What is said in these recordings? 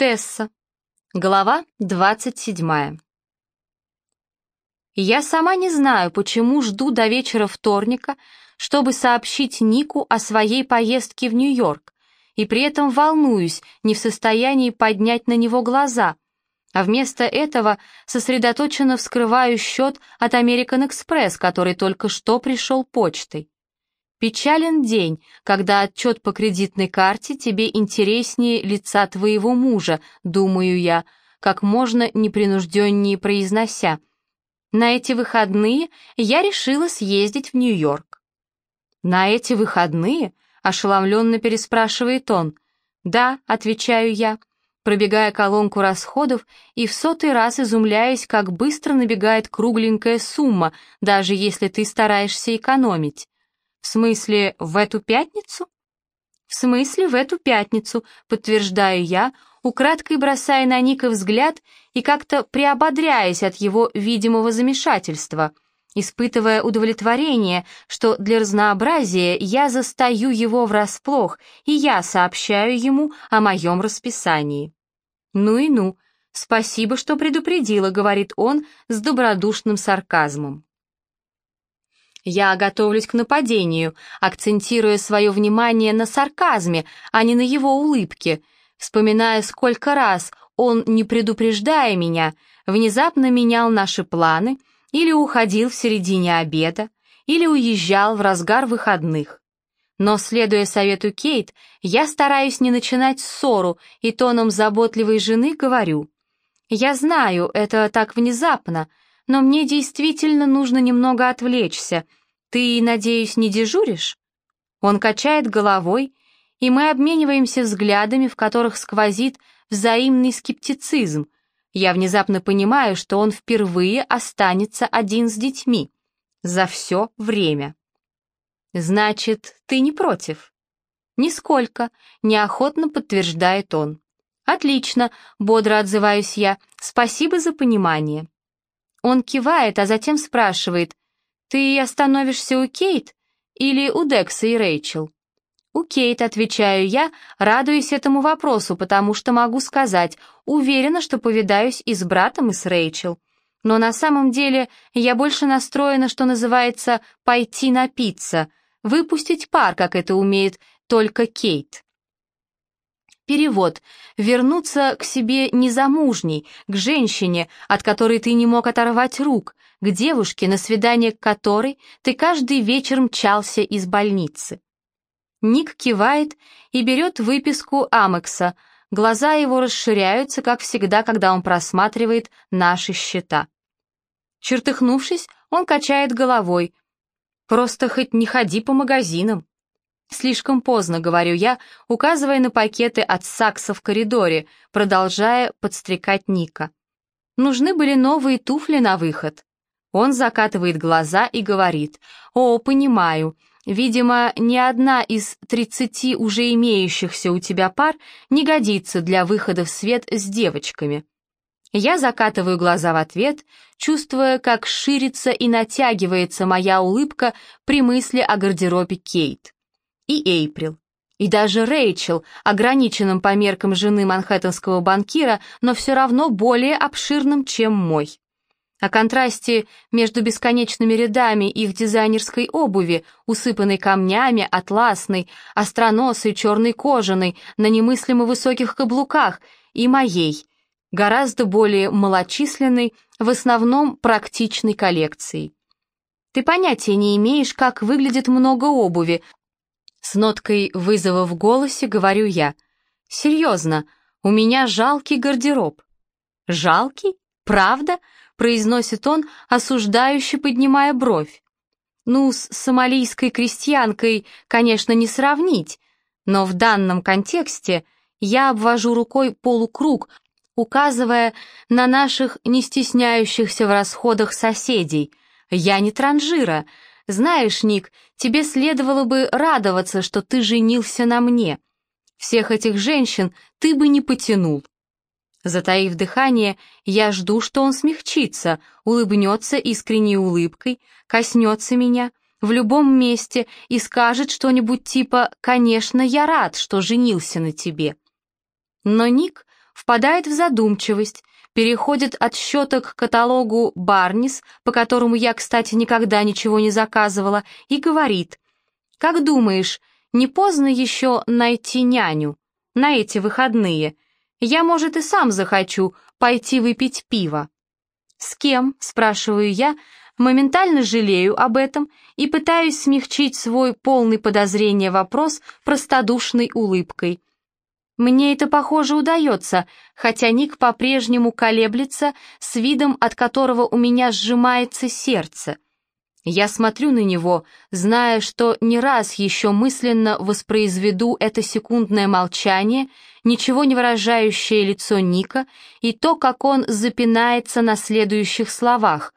Тесса. Глава 27. Я сама не знаю, почему жду до вечера вторника, чтобы сообщить Нику о своей поездке в Нью-Йорк, и при этом волнуюсь, не в состоянии поднять на него глаза, а вместо этого сосредоточенно вскрываю счет от American Express, который только что пришел почтой. Печален день, когда отчет по кредитной карте тебе интереснее лица твоего мужа, думаю я, как можно непринужденнее произнося. На эти выходные я решила съездить в Нью-Йорк. На эти выходные? Ошеломленно переспрашивает он. Да, отвечаю я, пробегая колонку расходов и в сотый раз изумляясь, как быстро набегает кругленькая сумма, даже если ты стараешься экономить. «В смысле, в эту пятницу?» «В смысле, в эту пятницу», подтверждаю я, украдкой бросая на Ника взгляд и как-то приободряясь от его видимого замешательства, испытывая удовлетворение, что для разнообразия я застаю его врасплох, и я сообщаю ему о моем расписании. «Ну и ну, спасибо, что предупредила», — говорит он с добродушным сарказмом. Я готовлюсь к нападению, акцентируя свое внимание на сарказме, а не на его улыбке, вспоминая, сколько раз он, не предупреждая меня, внезапно менял наши планы или уходил в середине обеда, или уезжал в разгар выходных. Но, следуя совету Кейт, я стараюсь не начинать ссору и тоном заботливой жены говорю. «Я знаю, это так внезапно, но мне действительно нужно немного отвлечься. Ты, надеюсь, не дежуришь?» Он качает головой, и мы обмениваемся взглядами, в которых сквозит взаимный скептицизм. Я внезапно понимаю, что он впервые останется один с детьми. За все время. «Значит, ты не против?» «Нисколько», — неохотно подтверждает он. «Отлично», — бодро отзываюсь я, — «спасибо за понимание». Он кивает, а затем спрашивает, «Ты остановишься у Кейт или у Декса и Рэйчел?» «У Кейт», — отвечаю я, радуясь этому вопросу, потому что могу сказать, уверена, что повидаюсь и с братом, и с Рэйчел. Но на самом деле я больше настроена, что называется, пойти напиться, выпустить пар, как это умеет только Кейт. Перевод. Вернуться к себе незамужней, к женщине, от которой ты не мог оторвать рук, к девушке, на свидание к которой ты каждый вечер мчался из больницы. Ник кивает и берет выписку Амекса. Глаза его расширяются, как всегда, когда он просматривает наши счета. Чертыхнувшись, он качает головой. «Просто хоть не ходи по магазинам». «Слишком поздно», — говорю я, указывая на пакеты от Сакса в коридоре, продолжая подстрекать Ника. Нужны были новые туфли на выход. Он закатывает глаза и говорит, «О, понимаю, видимо, ни одна из тридцати уже имеющихся у тебя пар не годится для выхода в свет с девочками». Я закатываю глаза в ответ, чувствуя, как ширится и натягивается моя улыбка при мысли о гардеробе Кейт и Эйприл. И даже Рэйчел, ограниченным по меркам жены манхэттенского банкира, но все равно более обширным, чем мой. О контрасте между бесконечными рядами их дизайнерской обуви, усыпанной камнями, атласной, остроносой, черной кожаной, на немыслимо высоких каблуках, и моей, гораздо более малочисленной, в основном практичной коллекцией. Ты понятия не имеешь, как выглядит много обуви, с ноткой вызова в голосе говорю я. «Серьезно, у меня жалкий гардероб». «Жалкий? Правда?» — произносит он, осуждающе поднимая бровь. «Ну, с сомалийской крестьянкой, конечно, не сравнить, но в данном контексте я обвожу рукой полукруг, указывая на наших не стесняющихся в расходах соседей. Я не транжира, знаешь, Ник, тебе следовало бы радоваться, что ты женился на мне. Всех этих женщин ты бы не потянул. Затаив дыхание, я жду, что он смягчится, улыбнется искренней улыбкой, коснется меня в любом месте и скажет что-нибудь типа «Конечно, я рад, что женился на тебе». Но Ник впадает в задумчивость, переходит от счета к каталогу «Барнис», по которому я, кстати, никогда ничего не заказывала, и говорит, «Как думаешь, не поздно еще найти няню на эти выходные? Я, может, и сам захочу пойти выпить пиво». «С кем?» — спрашиваю я, моментально жалею об этом и пытаюсь смягчить свой полный подозрения вопрос простодушной улыбкой. Мне это, похоже, удается, хотя Ник по-прежнему колеблется с видом, от которого у меня сжимается сердце. Я смотрю на него, зная, что не раз еще мысленно воспроизведу это секундное молчание, ничего не выражающее лицо Ника и то, как он запинается на следующих словах.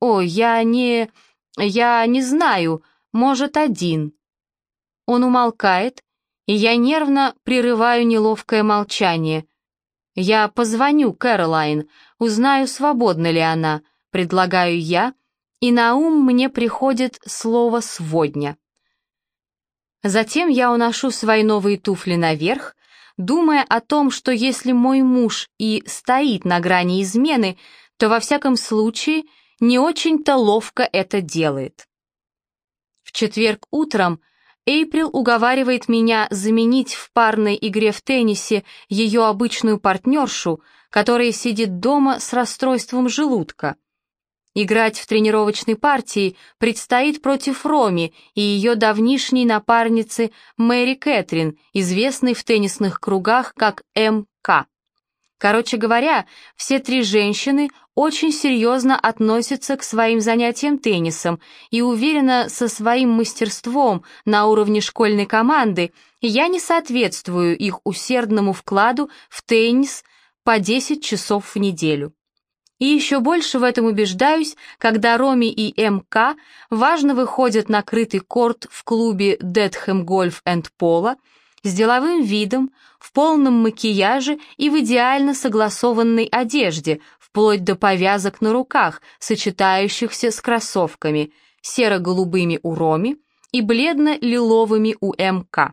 «О, я не... я не знаю, может, один». Он умолкает, и я нервно прерываю неловкое молчание. «Я позвоню Кэролайн, узнаю, свободна ли она», предлагаю я, и на ум мне приходит слово «сводня». Затем я уношу свои новые туфли наверх, думая о том, что если мой муж и стоит на грани измены, то во всяком случае не очень-то ловко это делает. В четверг утром Эйприл уговаривает меня заменить в парной игре в теннисе ее обычную партнершу, которая сидит дома с расстройством желудка. Играть в тренировочной партии предстоит против Роми и ее давнишней напарницы Мэри Кэтрин, известной в теннисных кругах как МК. Короче говоря, все три женщины очень серьезно относятся к своим занятиям теннисом и уверена со своим мастерством на уровне школьной команды я не соответствую их усердному вкладу в теннис по 10 часов в неделю. И еще больше в этом убеждаюсь, когда Роми и МК важно выходят на крытый корт в клубе Детхэм Гольф энд Пола, с деловым видом, в полном макияже и в идеально согласованной одежде, вплоть до повязок на руках, сочетающихся с кроссовками, серо-голубыми у Роми и бледно-лиловыми у МК.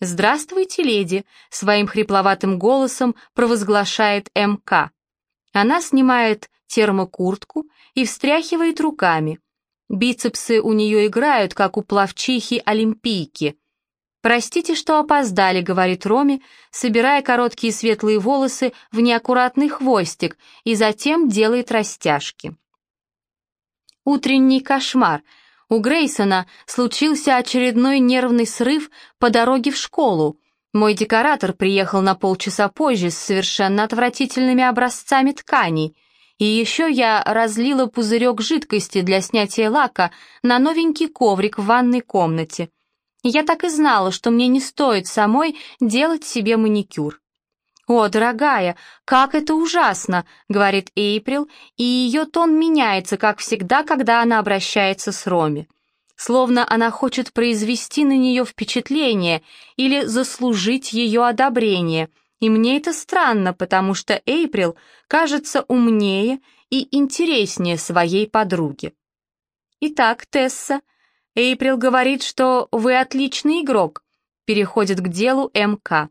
«Здравствуйте, леди!» — своим хрипловатым голосом провозглашает МК. Она снимает термокуртку и встряхивает руками. Бицепсы у нее играют, как у плавчихи-олимпийки — «Простите, что опоздали», — говорит Роми, собирая короткие светлые волосы в неаккуратный хвостик и затем делает растяжки. Утренний кошмар. У Грейсона случился очередной нервный срыв по дороге в школу. Мой декоратор приехал на полчаса позже с совершенно отвратительными образцами тканей. И еще я разлила пузырек жидкости для снятия лака на новенький коврик в ванной комнате. Я так и знала, что мне не стоит самой делать себе маникюр. «О, дорогая, как это ужасно!» — говорит Эйприл, и ее тон меняется, как всегда, когда она обращается с Роми. Словно она хочет произвести на нее впечатление или заслужить ее одобрение. И мне это странно, потому что Эйприл кажется умнее и интереснее своей подруги. «Итак, Тесса», Эйприл говорит, что вы отличный игрок. Переходит к делу МК.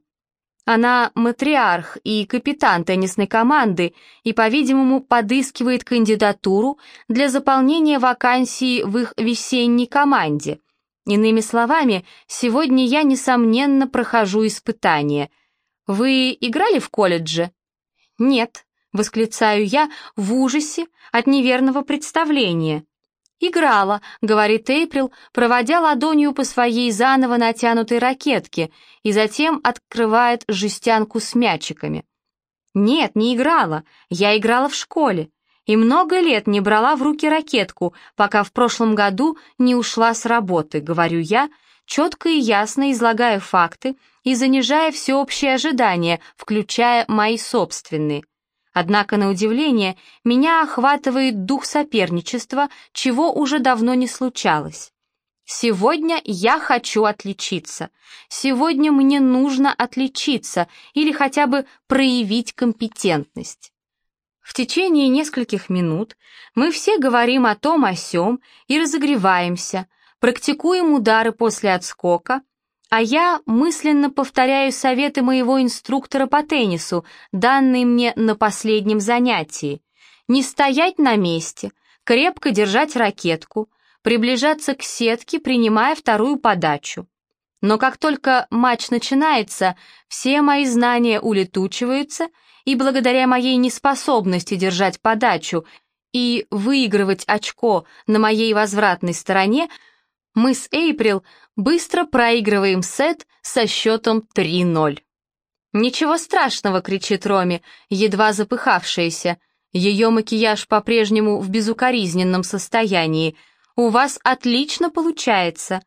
Она матриарх и капитан теннисной команды и, по-видимому, подыскивает кандидатуру для заполнения вакансии в их весенней команде. Иными словами, сегодня я, несомненно, прохожу испытание. Вы играли в колледже? Нет, восклицаю я в ужасе от неверного представления. «Играла», — говорит Эйприл, проводя ладонью по своей заново натянутой ракетке и затем открывает жестянку с мячиками. «Нет, не играла. Я играла в школе. И много лет не брала в руки ракетку, пока в прошлом году не ушла с работы», — говорю я, четко и ясно излагая факты и занижая всеобщие ожидания, включая мои собственные. Однако, на удивление, меня охватывает дух соперничества, чего уже давно не случалось. Сегодня я хочу отличиться. Сегодня мне нужно отличиться или хотя бы проявить компетентность. В течение нескольких минут мы все говорим о том о сём и разогреваемся, практикуем удары после отскока, А я мысленно повторяю советы моего инструктора по теннису, данные мне на последнем занятии. Не стоять на месте, крепко держать ракетку, приближаться к сетке, принимая вторую подачу. Но как только матч начинается, все мои знания улетучиваются, и благодаря моей неспособности держать подачу и выигрывать очко на моей возвратной стороне, мы с Эйприл быстро проигрываем сет со счетом 3-0. «Ничего страшного!» — кричит Роми, едва запыхавшаяся. Ее макияж по-прежнему в безукоризненном состоянии — «У вас отлично получается».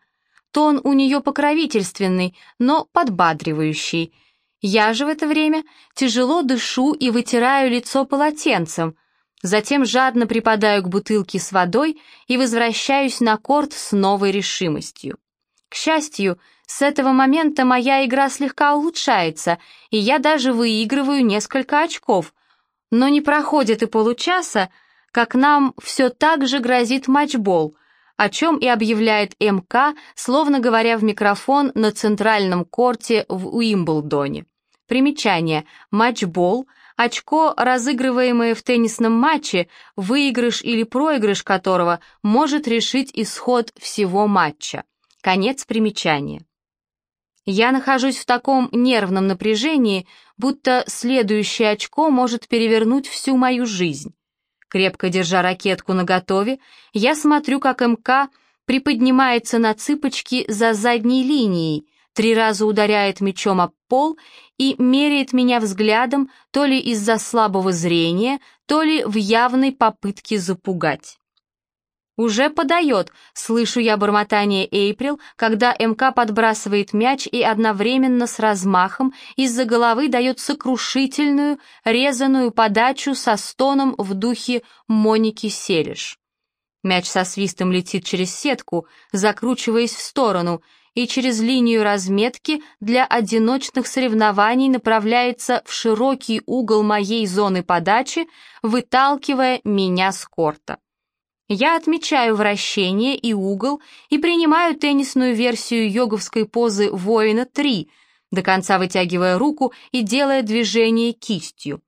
Тон у нее покровительственный, но подбадривающий. Я же в это время тяжело дышу и вытираю лицо полотенцем, затем жадно припадаю к бутылке с водой и возвращаюсь на корт с новой решимостью. К счастью, с этого момента моя игра слегка улучшается, и я даже выигрываю несколько очков. Но не проходит и получаса, как нам все так же грозит матчбол, о чем и объявляет МК, словно говоря в микрофон на центральном корте в Уимблдоне. Примечание. Матчбол – очко, разыгрываемое в теннисном матче, выигрыш или проигрыш которого может решить исход всего матча. Конец примечания. Я нахожусь в таком нервном напряжении, будто следующее очко может перевернуть всю мою жизнь. Крепко держа ракетку наготове, я смотрю, как МК приподнимается на цыпочки за задней линией, три раза ударяет мячом об пол и меряет меня взглядом то ли из-за слабого зрения, то ли в явной попытке запугать. «Уже подает», — слышу я бормотание Эйприл, когда МК подбрасывает мяч и одновременно с размахом из-за головы дает сокрушительную, резаную подачу со стоном в духе Моники Селиш. Мяч со свистом летит через сетку, закручиваясь в сторону, и через линию разметки для одиночных соревнований направляется в широкий угол моей зоны подачи, выталкивая меня с корта. Я отмечаю вращение и угол и принимаю теннисную версию йоговской позы воина-3, до конца вытягивая руку и делая движение кистью.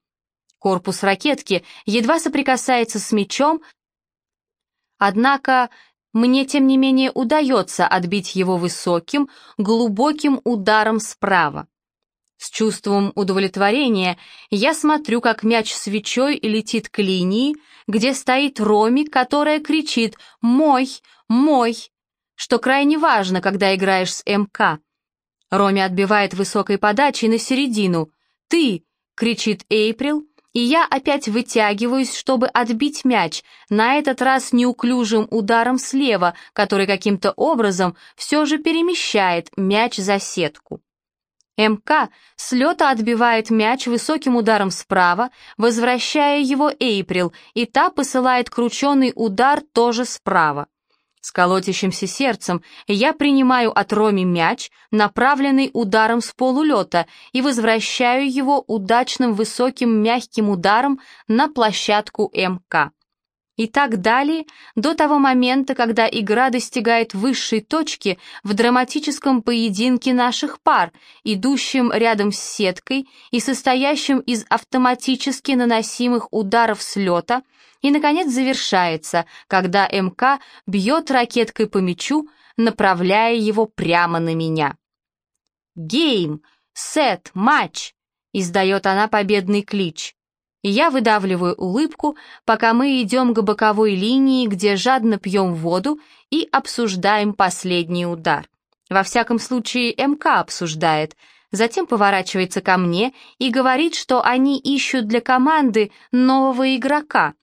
Корпус ракетки едва соприкасается с мячом, однако мне, тем не менее, удается отбить его высоким, глубоким ударом справа. С чувством удовлетворения я смотрю, как мяч свечой летит к линии, где стоит Роми, которая кричит «Мой! Мой!», что крайне важно, когда играешь с МК. Роми отбивает высокой подачей на середину. «Ты!» — кричит Эйприл, и я опять вытягиваюсь, чтобы отбить мяч, на этот раз неуклюжим ударом слева, который каким-то образом все же перемещает мяч за сетку. МК с лета отбивает мяч высоким ударом справа, возвращая его Эйприл, и та посылает крученый удар тоже справа. С колотящимся сердцем я принимаю от Роми мяч, направленный ударом с полулета, и возвращаю его удачным высоким мягким ударом на площадку МК. И так далее до того момента, когда игра достигает высшей точки в драматическом поединке наших пар, идущем рядом с сеткой и состоящем из автоматически наносимых ударов слета, и, наконец, завершается, когда МК бьет ракеткой по мячу, направляя его прямо на меня. «Гейм! Сет! Матч!» — издает она победный клич я выдавливаю улыбку, пока мы идем к боковой линии, где жадно пьем воду и обсуждаем последний удар. Во всяком случае, МК обсуждает, затем поворачивается ко мне и говорит, что они ищут для команды нового игрока.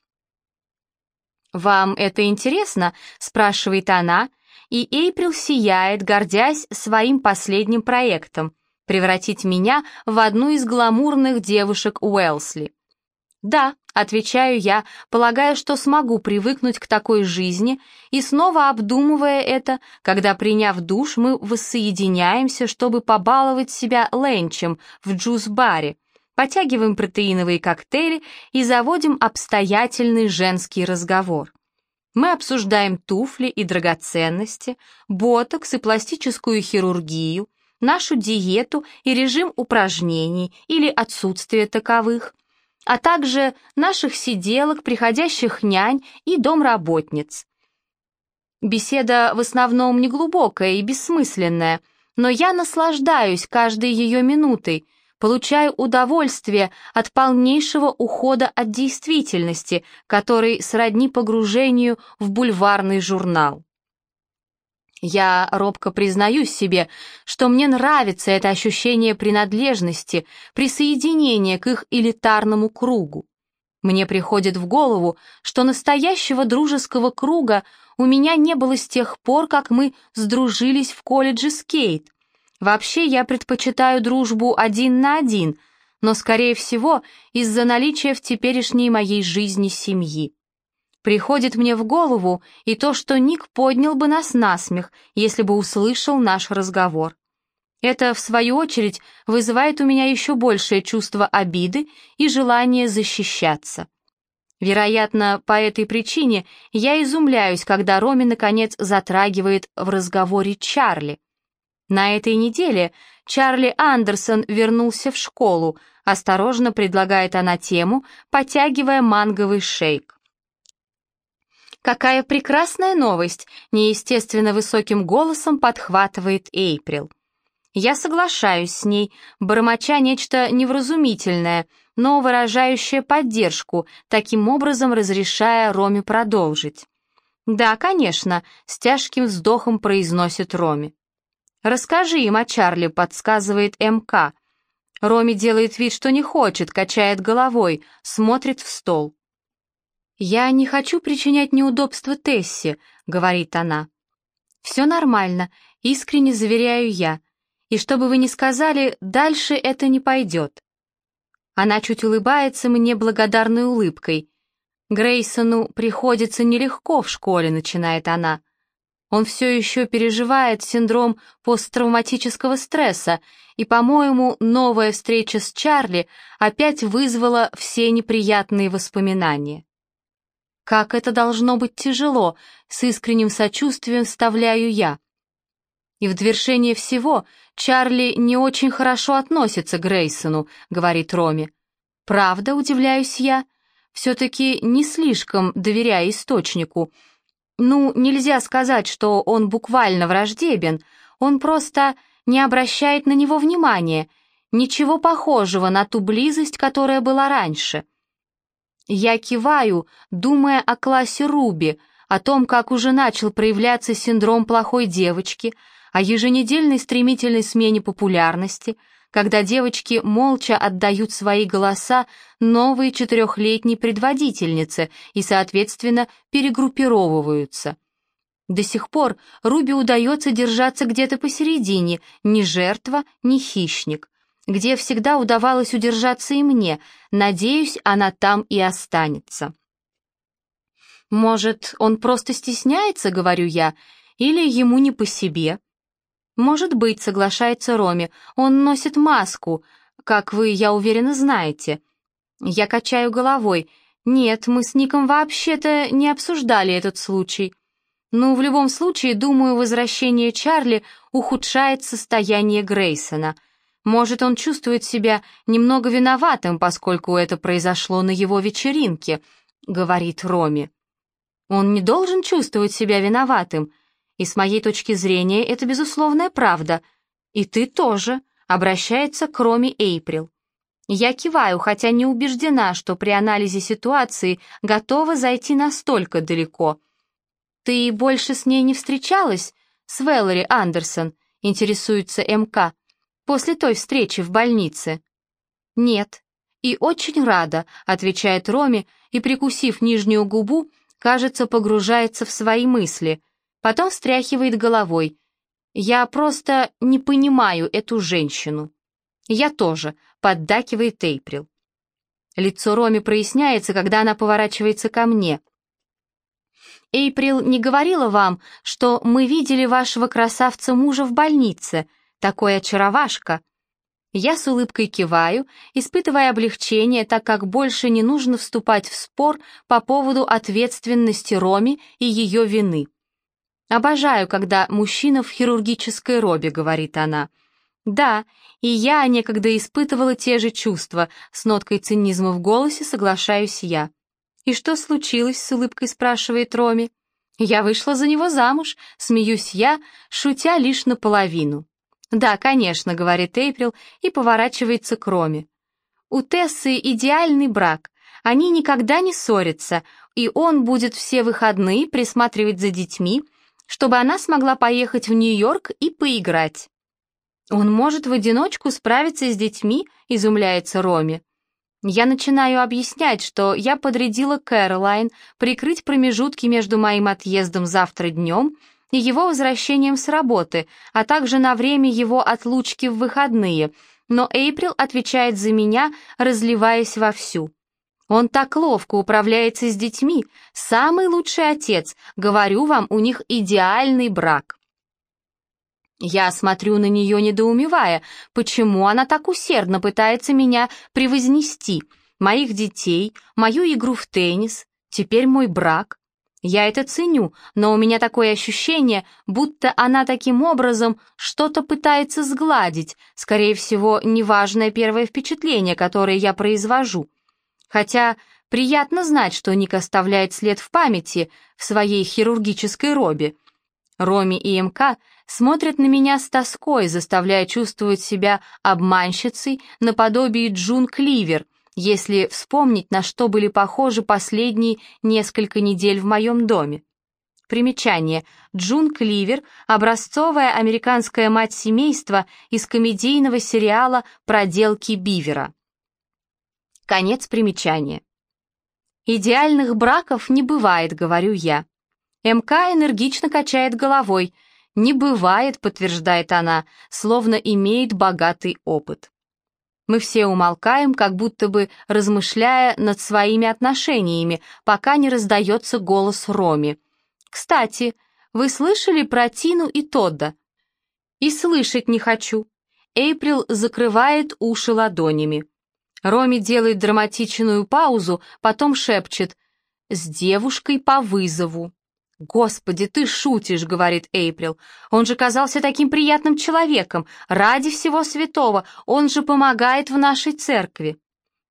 «Вам это интересно?» — спрашивает она, и Эйприл сияет, гордясь своим последним проектом — превратить меня в одну из гламурных девушек Уэлсли. «Да», — отвечаю я, полагая, что смогу привыкнуть к такой жизни, и снова обдумывая это, когда, приняв душ, мы воссоединяемся, чтобы побаловать себя ленчем в джуз-баре, потягиваем протеиновые коктейли и заводим обстоятельный женский разговор. Мы обсуждаем туфли и драгоценности, ботокс и пластическую хирургию, нашу диету и режим упражнений или отсутствие таковых, а также наших сиделок, приходящих нянь и домработниц. Беседа в основном неглубокая и бессмысленная, но я наслаждаюсь каждой ее минутой, получаю удовольствие от полнейшего ухода от действительности, который сродни погружению в бульварный журнал. Я робко признаюсь себе, что мне нравится это ощущение принадлежности, присоединения к их элитарному кругу. Мне приходит в голову, что настоящего дружеского круга у меня не было с тех пор, как мы сдружились в колледже Скейт. Вообще я предпочитаю дружбу один на один, но, скорее всего, из-за наличия в теперешней моей жизни семьи. Приходит мне в голову и то, что Ник поднял бы нас на смех, если бы услышал наш разговор. Это, в свою очередь, вызывает у меня еще большее чувство обиды и желание защищаться. Вероятно, по этой причине я изумляюсь, когда Роми, наконец, затрагивает в разговоре Чарли. На этой неделе Чарли Андерсон вернулся в школу, осторожно предлагает она тему, потягивая манговый шейк. «Какая прекрасная новость!» — неестественно высоким голосом подхватывает Эйприл. Я соглашаюсь с ней, бормоча нечто невразумительное, но выражающее поддержку, таким образом разрешая Роме продолжить. «Да, конечно», — с тяжким вздохом произносит Роме. «Расскажи им о Чарли», — подсказывает МК. Роми делает вид, что не хочет, качает головой, смотрит в стол. «Я не хочу причинять неудобства Тессе», — говорит она. «Все нормально, искренне заверяю я. И что бы вы ни сказали, дальше это не пойдет». Она чуть улыбается мне благодарной улыбкой. «Грейсону приходится нелегко в школе», — начинает она. Он все еще переживает синдром посттравматического стресса, и, по-моему, новая встреча с Чарли опять вызвала все неприятные воспоминания. Как это должно быть тяжело, с искренним сочувствием вставляю я. И в довершение всего Чарли не очень хорошо относится к Грейсону, говорит Роми. Правда, удивляюсь я, все-таки не слишком доверяя источнику. Ну, нельзя сказать, что он буквально враждебен, он просто не обращает на него внимания, ничего похожего на ту близость, которая была раньше. Я киваю, думая о классе Руби, о том, как уже начал проявляться синдром плохой девочки, о еженедельной стремительной смене популярности, когда девочки молча отдают свои голоса новой четырехлетней предводительнице и, соответственно, перегруппировываются. До сих пор Руби удается держаться где-то посередине, ни жертва, ни хищник где всегда удавалось удержаться и мне. Надеюсь, она там и останется. Может, он просто стесняется, говорю я, или ему не по себе? Может быть, соглашается Роми, он носит маску, как вы, я уверена, знаете. Я качаю головой. Нет, мы с Ником вообще-то не обсуждали этот случай. Ну, в любом случае, думаю, возвращение Чарли ухудшает состояние Грейсона — может, он чувствует себя немного виноватым, поскольку это произошло на его вечеринке, говорит Роми. Он не должен чувствовать себя виноватым, и с моей точки зрения это безусловная правда. И ты тоже, обращается к Роми Эйприл. Я киваю, хотя не убеждена, что при анализе ситуации готова зайти настолько далеко. Ты больше с ней не встречалась, с Вэллори Андерсон, интересуется МК после той встречи в больнице?» «Нет». «И очень рада», — отвечает Роми, и, прикусив нижнюю губу, кажется, погружается в свои мысли. Потом встряхивает головой. «Я просто не понимаю эту женщину». «Я тоже», — поддакивает Эйприл. Лицо Роми проясняется, когда она поворачивается ко мне. «Эйприл не говорила вам, что мы видели вашего красавца-мужа в больнице?» такой очаровашка!» Я с улыбкой киваю, испытывая облегчение, так как больше не нужно вступать в спор по поводу ответственности Роми и ее вины. «Обожаю, когда мужчина в хирургической робе», — говорит она. Да, и я некогда испытывала те же чувства, с ноткой цинизма в голосе соглашаюсь я. «И что случилось?» — с улыбкой спрашивает Роми. «Я вышла за него замуж», — смеюсь я, шутя лишь наполовину. «Да, конечно», — говорит Эйприл и поворачивается к Роме. «У Тессы идеальный брак. Они никогда не ссорятся, и он будет все выходные присматривать за детьми, чтобы она смогла поехать в Нью-Йорк и поиграть». «Он может в одиночку справиться с детьми?» — изумляется Роми. Я начинаю объяснять, что я подрядила Кэролайн прикрыть промежутки между моим отъездом завтра днем и его возвращением с работы, а также на время его отлучки в выходные, но Эйприл отвечает за меня, разливаясь вовсю. Он так ловко управляется с детьми, самый лучший отец, говорю вам, у них идеальный брак. Я смотрю на нее, недоумевая, почему она так усердно пытается меня превознести, моих детей, мою игру в теннис, теперь мой брак. Я это ценю, но у меня такое ощущение, будто она таким образом что-то пытается сгладить, скорее всего, неважное первое впечатление, которое я произвожу. Хотя приятно знать, что Ник оставляет след в памяти в своей хирургической робе. Роми и МК смотрят на меня с тоской, заставляя чувствовать себя обманщицей наподобие Джун Кливер, если вспомнить, на что были похожи последние несколько недель в моем доме. Примечание. Джун Кливер — образцовая американская мать семейства из комедийного сериала «Проделки Бивера». Конец примечания. «Идеальных браков не бывает», — говорю я. МК энергично качает головой — «Не бывает», — подтверждает она, словно имеет богатый опыт. Мы все умолкаем, как будто бы размышляя над своими отношениями, пока не раздается голос Роми. «Кстати, вы слышали про Тину и Тодда?» «И слышать не хочу». Эйприл закрывает уши ладонями. Роми делает драматичную паузу, потом шепчет «С девушкой по вызову». «Господи, ты шутишь», — говорит Эйприл. «Он же казался таким приятным человеком. Ради всего святого, он же помогает в нашей церкви».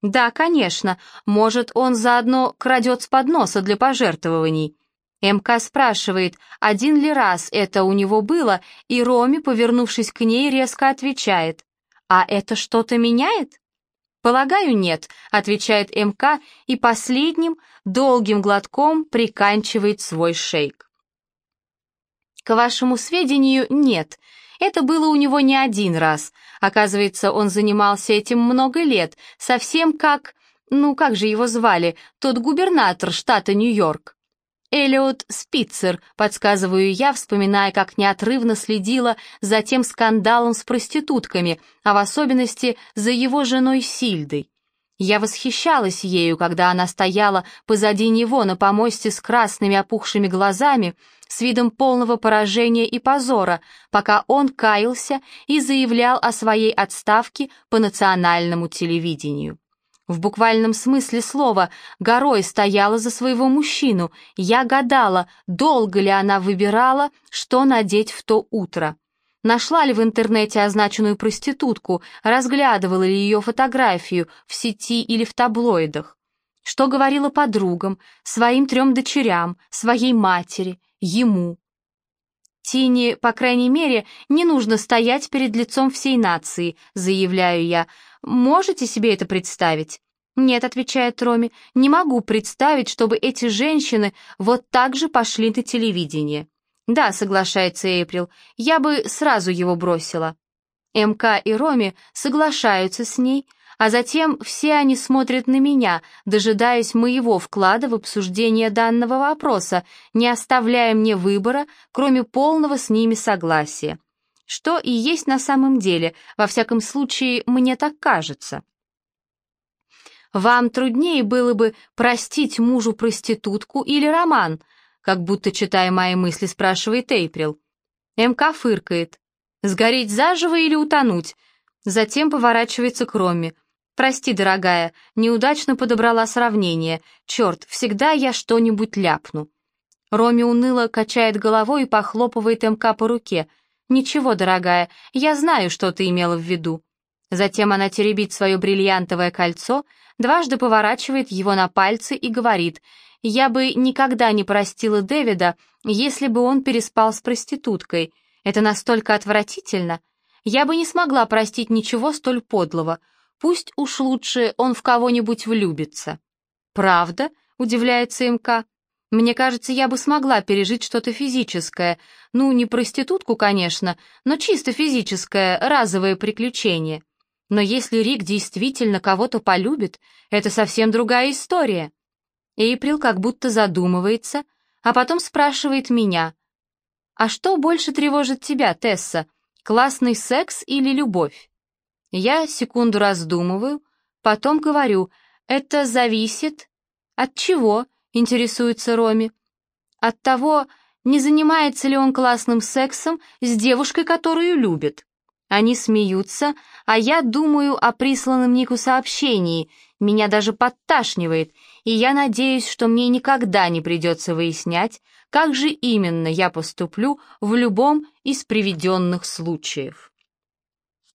«Да, конечно. Может, он заодно крадет с подноса для пожертвований». МК спрашивает, один ли раз это у него было, и Роми, повернувшись к ней, резко отвечает. «А это что-то меняет?» «Полагаю, нет», — отвечает МК и последним, долгим глотком приканчивает свой шейк. К вашему сведению, нет. Это было у него не один раз. Оказывается, он занимался этим много лет, совсем как... Ну, как же его звали? Тот губернатор штата Нью-Йорк. Элиот Спитцер, подсказываю я, вспоминая, как неотрывно следила за тем скандалом с проститутками, а в особенности за его женой Сильдой. Я восхищалась ею, когда она стояла позади него на помосте с красными опухшими глазами, с видом полного поражения и позора, пока он каялся и заявлял о своей отставке по национальному телевидению. В буквальном смысле слова горой стояла за своего мужчину. Я гадала, долго ли она выбирала, что надеть в то утро. Нашла ли в интернете означенную проститутку, разглядывала ли ее фотографию в сети или в таблоидах. Что говорила подругам, своим трем дочерям, своей матери, ему. Тине, по крайней мере, не нужно стоять перед лицом всей нации, заявляю я, Можете себе это представить?» «Нет», — отвечает Роми, — «не могу представить, чтобы эти женщины вот так же пошли на телевидение». «Да», — соглашается Эйприл, — «я бы сразу его бросила». МК и Роми соглашаются с ней, а затем все они смотрят на меня, дожидаясь моего вклада в обсуждение данного вопроса, не оставляя мне выбора, кроме полного с ними согласия что и есть на самом деле, во всяком случае, мне так кажется. Вам труднее было бы простить мужу проститутку или роман, как будто, читая мои мысли, спрашивает Эйприл. МК фыркает. Сгореть заживо или утонуть? Затем поворачивается к Роме. «Прости, дорогая, неудачно подобрала сравнение. Черт, всегда я что-нибудь ляпну». Роми уныло качает головой и похлопывает МК по руке. «Ничего, дорогая, я знаю, что ты имела в виду». Затем она теребит свое бриллиантовое кольцо, дважды поворачивает его на пальцы и говорит, «Я бы никогда не простила Дэвида, если бы он переспал с проституткой. Это настолько отвратительно. Я бы не смогла простить ничего столь подлого. Пусть уж лучше он в кого-нибудь влюбится». «Правда?» — удивляется МК. «Мне кажется, я бы смогла пережить что-то физическое. Ну, не проститутку, конечно, но чисто физическое, разовое приключение. Но если Рик действительно кого-то полюбит, это совсем другая история». Эйприл как будто задумывается, а потом спрашивает меня. «А что больше тревожит тебя, Тесса, классный секс или любовь?» Я секунду раздумываю, потом говорю, «Это зависит...» «От чего?» — интересуется Роми. «От того, не занимается ли он классным сексом с девушкой, которую любит». Они смеются, а я думаю о присланном Нику сообщении. Меня даже подташнивает, и я надеюсь, что мне никогда не придется выяснять, как же именно я поступлю в любом из приведенных случаев.